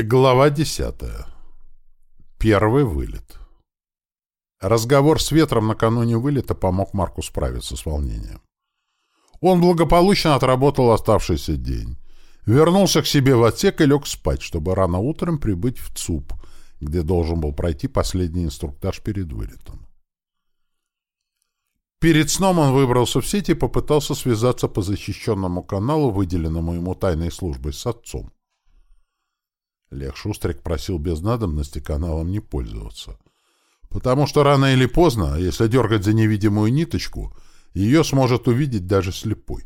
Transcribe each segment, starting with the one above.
Глава десятая. Первый вылет. Разговор с ветром накануне вылета помог Марку справиться с волнением. Он благополучно отработал оставшийся день. Вернулся к себе в отсек и лег спать, чтобы рано утром прибыть в ЦУП, где должен был пройти последний инструктаж перед вылетом. Перед сном он выбрался в сеть и попытался связаться по защищенному каналу, выделенному ему тайной службой, с отцом. Лех Шустрик просил без надобности каналом не пользоваться. Потому что рано или поздно, если дергать за невидимую ниточку, ее сможет увидеть даже слепой.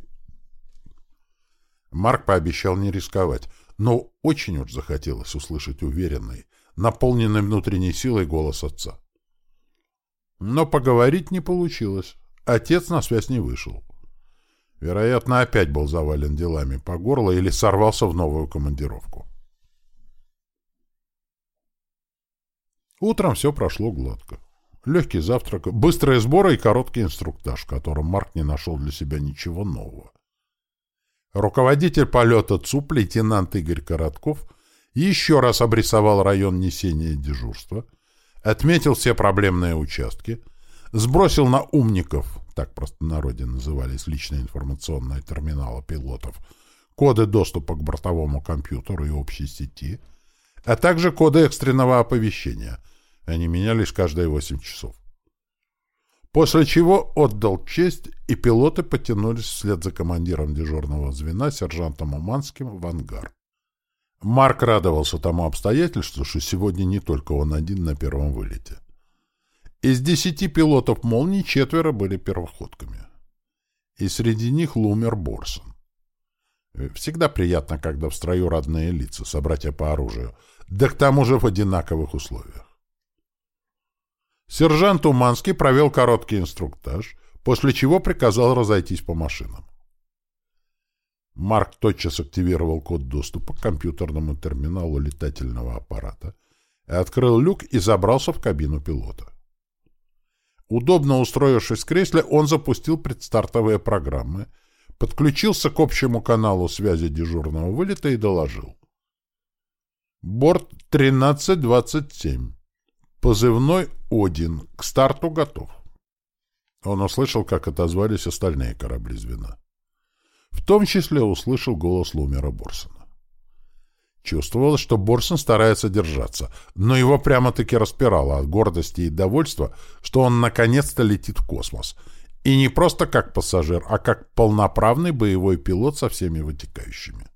Марк пообещал не рисковать, но очень уж захотелось услышать уверенный, наполненный внутренней силой голос отца. Но поговорить не получилось. Отец на связь не вышел. Вероятно, опять был завален делами по горло или сорвался в новую командировку. Утром все прошло гладко. Легкий завтрак, быстрые сборы и короткий инструктаж, в котором Марк не нашел для себя ничего нового. Руководитель полета ЦУП, лейтенант Игорь Коротков, еще раз обрисовал район несения дежурства, отметил все проблемные участки, сбросил на умников, так просто народе назывались личные информационные терминалы пилотов, коды доступа к бортовому компьютеру и общей сети, а также коды экстренного оповещения. Они менялись каждые 8 часов. После чего отдал честь, и пилоты потянулись вслед за командиром дежурного звена, сержантом Уманским, в ангар. Марк радовался тому обстоятельству, что сегодня не только он один на первом вылете. Из десяти пилотов «Молнии» четверо были первоходками. И среди них Лумер Борсон. Всегда приятно, когда в строю родные лица, собратья по оружию, да к тому же в одинаковых условиях. Сержант Уманский провел короткий инструктаж, после чего приказал разойтись по машинам. Марк тотчас активировал код доступа к компьютерному терминалу летательного аппарата, открыл люк и забрался в кабину пилота. Удобно устроившись в кресле, он запустил предстартовые программы, подключился к общему каналу связи дежурного вылета и доложил. Борт 1327. Позывной «Один». К старту готов. Он услышал, как отозвались остальные корабли звена. В том числе услышал голос Лумера Борсона. Чувствовалось, что Борсон старается держаться, но его прямо-таки распирало от гордости и довольства, что он наконец-то летит в космос. И не просто как пассажир, а как полноправный боевой пилот со всеми вытекающими.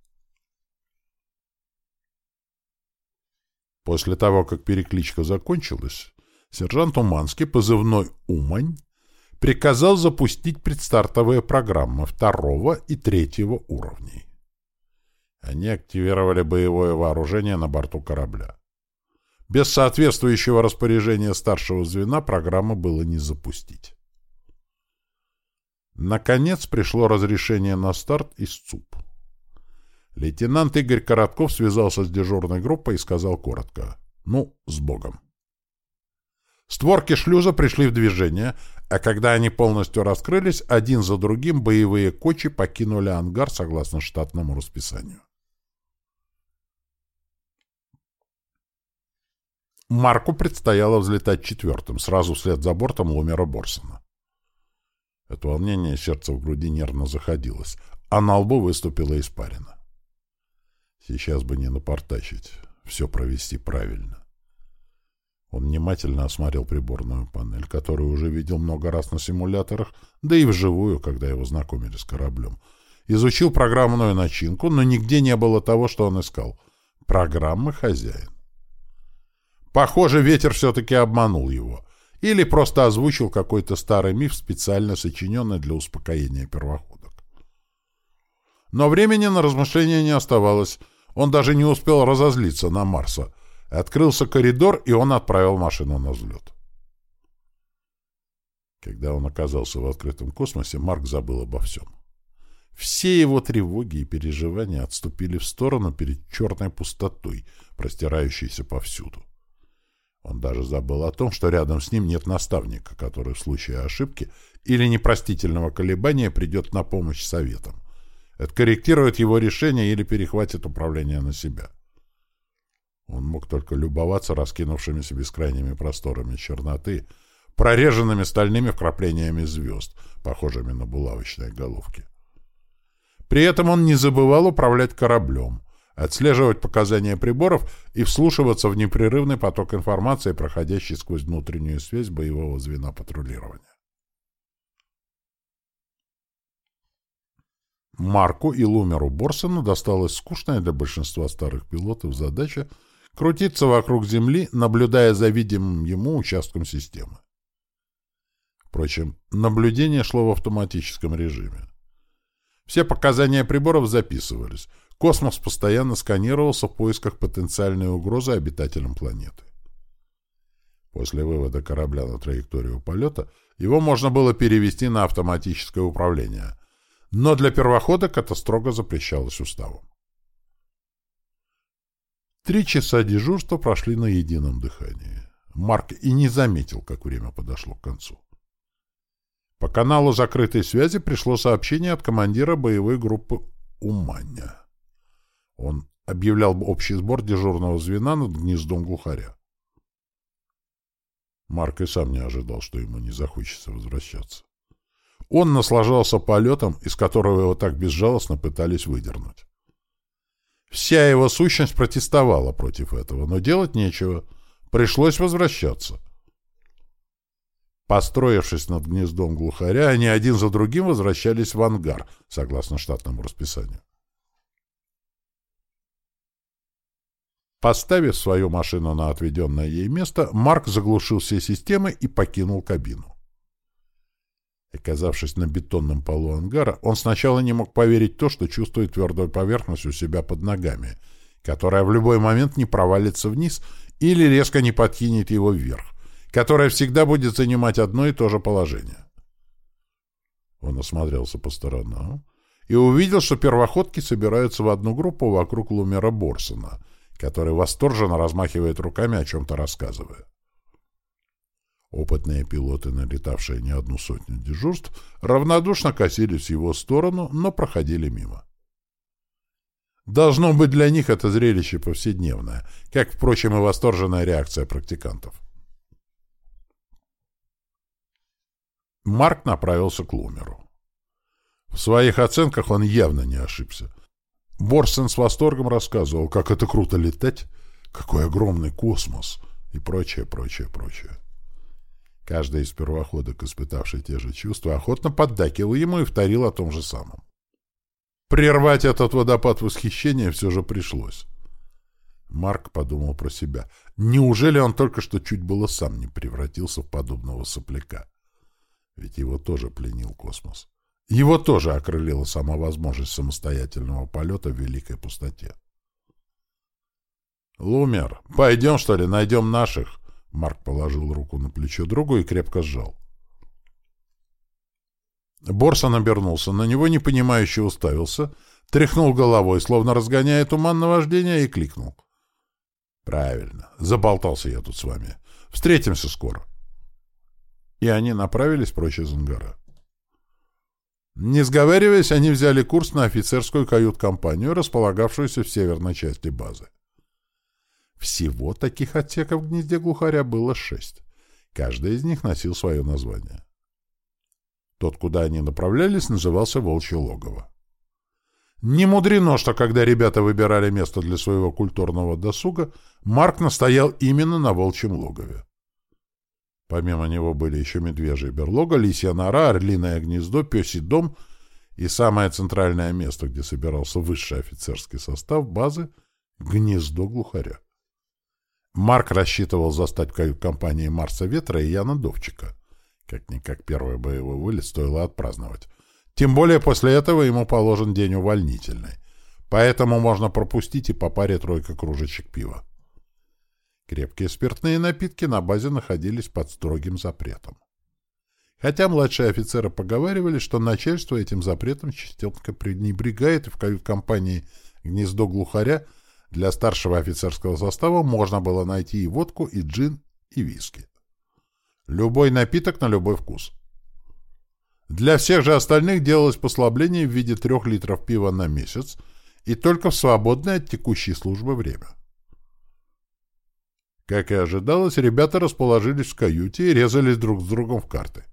После того, как перекличка закончилась, сержант Уманский, позывной «Умань», приказал запустить предстартовые программы второго и третьего уровней. Они активировали боевое вооружение на борту корабля. Без соответствующего распоряжения старшего звена программы было не запустить. Наконец пришло разрешение на старт из ЦУП. Лейтенант Игорь Коротков связался с дежурной группой и сказал коротко «Ну, с Богом». Створки шлюза пришли в движение, а когда они полностью раскрылись, один за другим боевые кочи покинули ангар согласно штатному расписанию. Марку предстояло взлетать четвертым, сразу вслед за бортом Лумера Борсона. От волнения сердце в груди нервно заходилось, а на лбу выступила испарина. Сейчас бы не напортачить, все провести правильно. Он внимательно осмотрел приборную панель, которую уже видел много раз на симуляторах, да и вживую, когда его знакомили с кораблем. Изучил программную начинку, но нигде не было того, что он искал. Программы хозяин. Похоже, ветер все-таки обманул его. Или просто озвучил какой-то старый миф, специально сочиненный для успокоения первоходок. Но времени на размышления не оставалось. Он даже не успел разозлиться на Марса. Открылся коридор, и он отправил машину на взлет. Когда он оказался в открытом космосе, Марк забыл обо всем. Все его тревоги и переживания отступили в сторону перед черной пустотой, простирающейся повсюду. Он даже забыл о том, что рядом с ним нет наставника, который в случае ошибки или непростительного колебания придет на помощь советам, откорректирует его решение или перехватит управление на себя. мог только любоваться раскинувшимися бескрайними просторами черноты, прореженными стальными вкраплениями звезд, похожими на булавочные головки. При этом он не забывал управлять кораблем, отслеживать показания приборов и вслушиваться в непрерывный поток информации, проходящий сквозь внутреннюю связь боевого звена патрулирования. Марку и Лумеру Борсону досталась скучная для большинства старых пилотов задача крутиться вокруг Земли, наблюдая за видимым ему участком системы. Впрочем, наблюдение шло в автоматическом режиме. Все показания приборов записывались. Космос постоянно сканировался в поисках потенциальной угрозы обитателям планеты. После вывода корабля на траекторию полета его можно было перевести на автоматическое управление, но для первоходок это строго запрещалось уставом. Три часа дежурства прошли на едином дыхании. Марк и не заметил, как время подошло к концу. По каналу закрытой связи пришло сообщение от командира боевой группы «Уманя». Он объявлял общий сбор дежурного звена над гнездом глухаря. Марк и сам не ожидал, что ему не захочется возвращаться. Он наслаждался полетом, из которого его так безжалостно пытались выдернуть. Вся его сущность протестовала против этого, но делать нечего. Пришлось возвращаться. Построившись над гнездом глухаря, они один за другим возвращались в ангар, согласно штатному расписанию. Поставив свою машину на отведенное ей место, Марк заглушил все системы и покинул кабину. Оказавшись на бетонном полу ангара, он сначала не мог поверить то, что чувствует твердую поверхность у себя под ногами, которая в любой момент не провалится вниз или резко не подкинет его вверх которая всегда будет занимать одно и то же положение. Он осмотрелся по сторонам и увидел, что первоходки собираются в одну группу вокруг Лумера Борсона, который восторженно размахивает руками, о чем-то рассказывая. Опытные пилоты, налетавшие не одну сотню дежурств, равнодушно косились в его сторону, но проходили мимо. Должно быть для них это зрелище повседневное, как, впрочем, и восторженная реакция практикантов. Марк направился к Лумеру. В своих оценках он явно не ошибся. Борсен с восторгом рассказывал, как это круто летать, какой огромный космос и прочее, прочее, прочее. Каждый из первоходок, испытавший те же чувства, охотно поддакивал ему и вторил о том же самом. Прервать этот водопад восхищения все же пришлось. Марк подумал про себя. Неужели он только что чуть было сам не превратился в подобного сопляка? Ведь его тоже пленил космос. Его тоже окрылила сама возможность самостоятельного полета в великой пустоте. «Лумер, пойдем, что ли, найдем наших?» Марк положил руку на плечо другу и крепко сжал. Борсон обернулся, на него непонимающе уставился, тряхнул головой, словно разгоняя туман на вождение, и кликнул. «Правильно. Заболтался я тут с вами. Встретимся скоро» и они направились прочь из ангара. Не сговариваясь, они взяли курс на офицерскую кают-компанию, располагавшуюся в северной части базы. Всего таких отсеков в гнезде глухаря было шесть. Каждый из них носил свое название. Тот, куда они направлялись, назывался Волчье логово. Не мудрено, что когда ребята выбирали место для своего культурного досуга, Марк настоял именно на Волчьем логове. Помимо него были еще медвежья берлога, лисья нора, орлиное гнездо, песий дом и самое центральное место, где собирался высший офицерский состав базы — гнездо глухаря. Марк рассчитывал застать в кают-компании Марса Ветра и Яна Довчика. Как-никак первый боевой вылет стоило отпраздновать. Тем более после этого ему положен день увольнительный. Поэтому можно пропустить и по паре тройка кружечек пива. Крепкие спиртные напитки на базе находились под строгим запретом. Хотя младшие офицеры поговаривали, что начальство этим запретом частенько пренебрегает, и в кают-компании «Гнездо глухаря» для старшего офицерского состава можно было найти и водку, и джин, и виски. Любой напиток на любой вкус. Для всех же остальных делалось послабление в виде трех литров пива на месяц и только в свободное от текущей службы время. Как и ожидалось, ребята расположились в каюте и резались друг с другом в карты.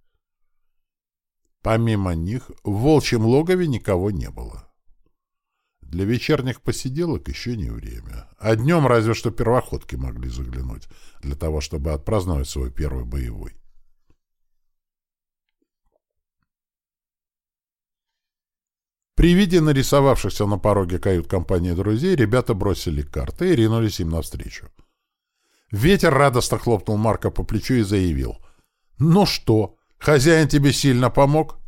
Помимо них, в волчьем логове никого не было. Для вечерних посиделок еще не время. А днем разве что первоходки могли заглянуть, для того, чтобы отпраздновать свой первый боевой. При виде нарисовавшихся на пороге кают-компании друзей, ребята бросили карты и ринулись им навстречу. Ветер радостно хлопнул Марка по плечу и заявил. «Ну что, хозяин тебе сильно помог?»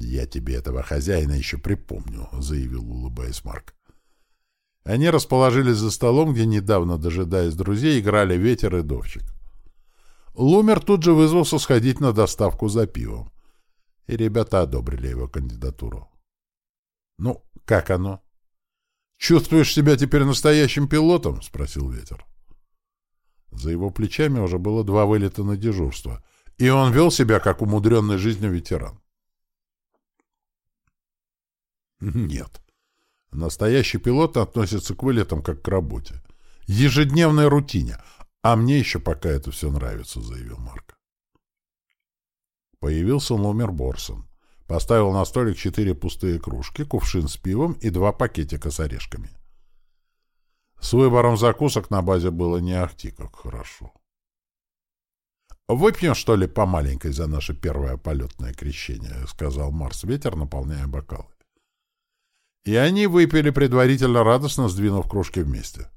«Я тебе этого хозяина еще припомню», — заявил, улыбаясь Марк. Они расположились за столом, где недавно, дожидаясь друзей, играли ветер и довчик. Лумер тут же вызвался сходить на доставку за пивом. И ребята одобрили его кандидатуру. «Ну, как оно?» «Чувствуешь себя теперь настоящим пилотом?» — спросил ветер. За его плечами уже было два вылета на дежурство, и он вел себя как умудренный жизнью ветеран. Нет. Настоящий пилот относится к вылетам как к работе. Ежедневной рутине. А мне еще пока это все нравится, заявил Марк. Появился номер Борсон. Поставил на столик четыре пустые кружки, кувшин с пивом и два пакетика с орешками. С выбором закусок на базе было не ахти, как хорошо. «Выпьем, что ли, по маленькой за наше первое полетное крещение», — сказал Марс-ветер, наполняя бокалы. И они выпили предварительно радостно, сдвинув кружки вместе.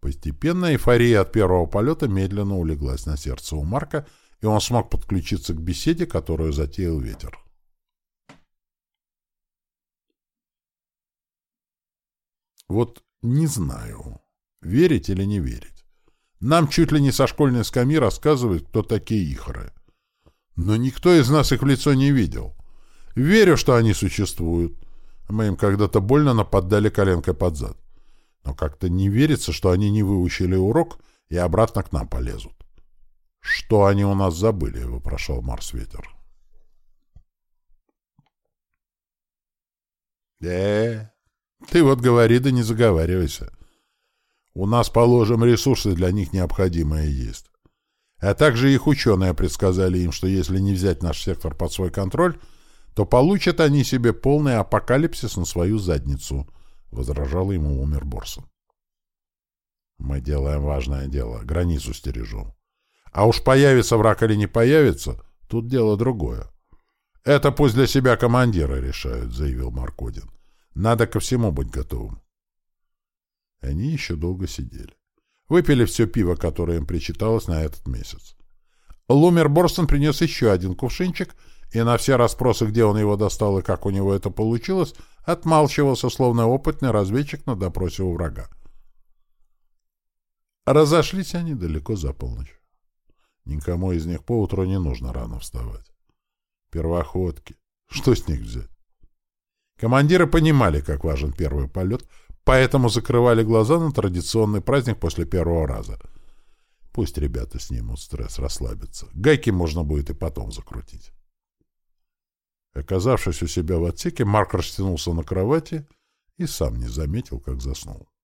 Постепенно эйфория от первого полета медленно улеглась на сердце у Марка, и он смог подключиться к беседе, которую затеял ветер. Вот не знаю, верить или не верить. Нам чуть ли не со школьной скамьи рассказывают, кто такие ихоры. Но никто из нас их в лицо не видел. Верю, что они существуют. Мы им когда-то больно нападали коленкой под зад. Но как-то не верится, что они не выучили урок и обратно к нам полезут. «Что они у нас забыли?» — вопрошал Марс-ветер. «Э, ты вот говори, да не заговаривайся. У нас, положим, ресурсы для них необходимые есть. А также их ученые предсказали им, что если не взять наш сектор под свой контроль, то получат они себе полный апокалипсис на свою задницу, — возражал ему умер Борсон. Мы делаем важное дело, границу стережем. А уж появится враг или не появится, тут дело другое. Это пусть для себя командиры решают, — заявил Маркодин. Надо ко всему быть готовым. Они еще долго сидели. Выпили все пиво, которое им причиталось на этот месяц. Лумер Борсон принес еще один кувшинчик — и на все расспросы, где он его достал и как у него это получилось, отмалчивался, словно опытный разведчик на допросе у врага. Разошлись они далеко за полночь. Никому из них поутру не нужно рано вставать. Первоходки. Что с них взять? Командиры понимали, как важен первый полет, поэтому закрывали глаза на традиционный праздник после первого раза. Пусть ребята снимут стресс, расслабятся. Гайки можно будет и потом закрутить. Оказавшись у себя в отсеке, Марк растянулся на кровати и сам не заметил, как заснул.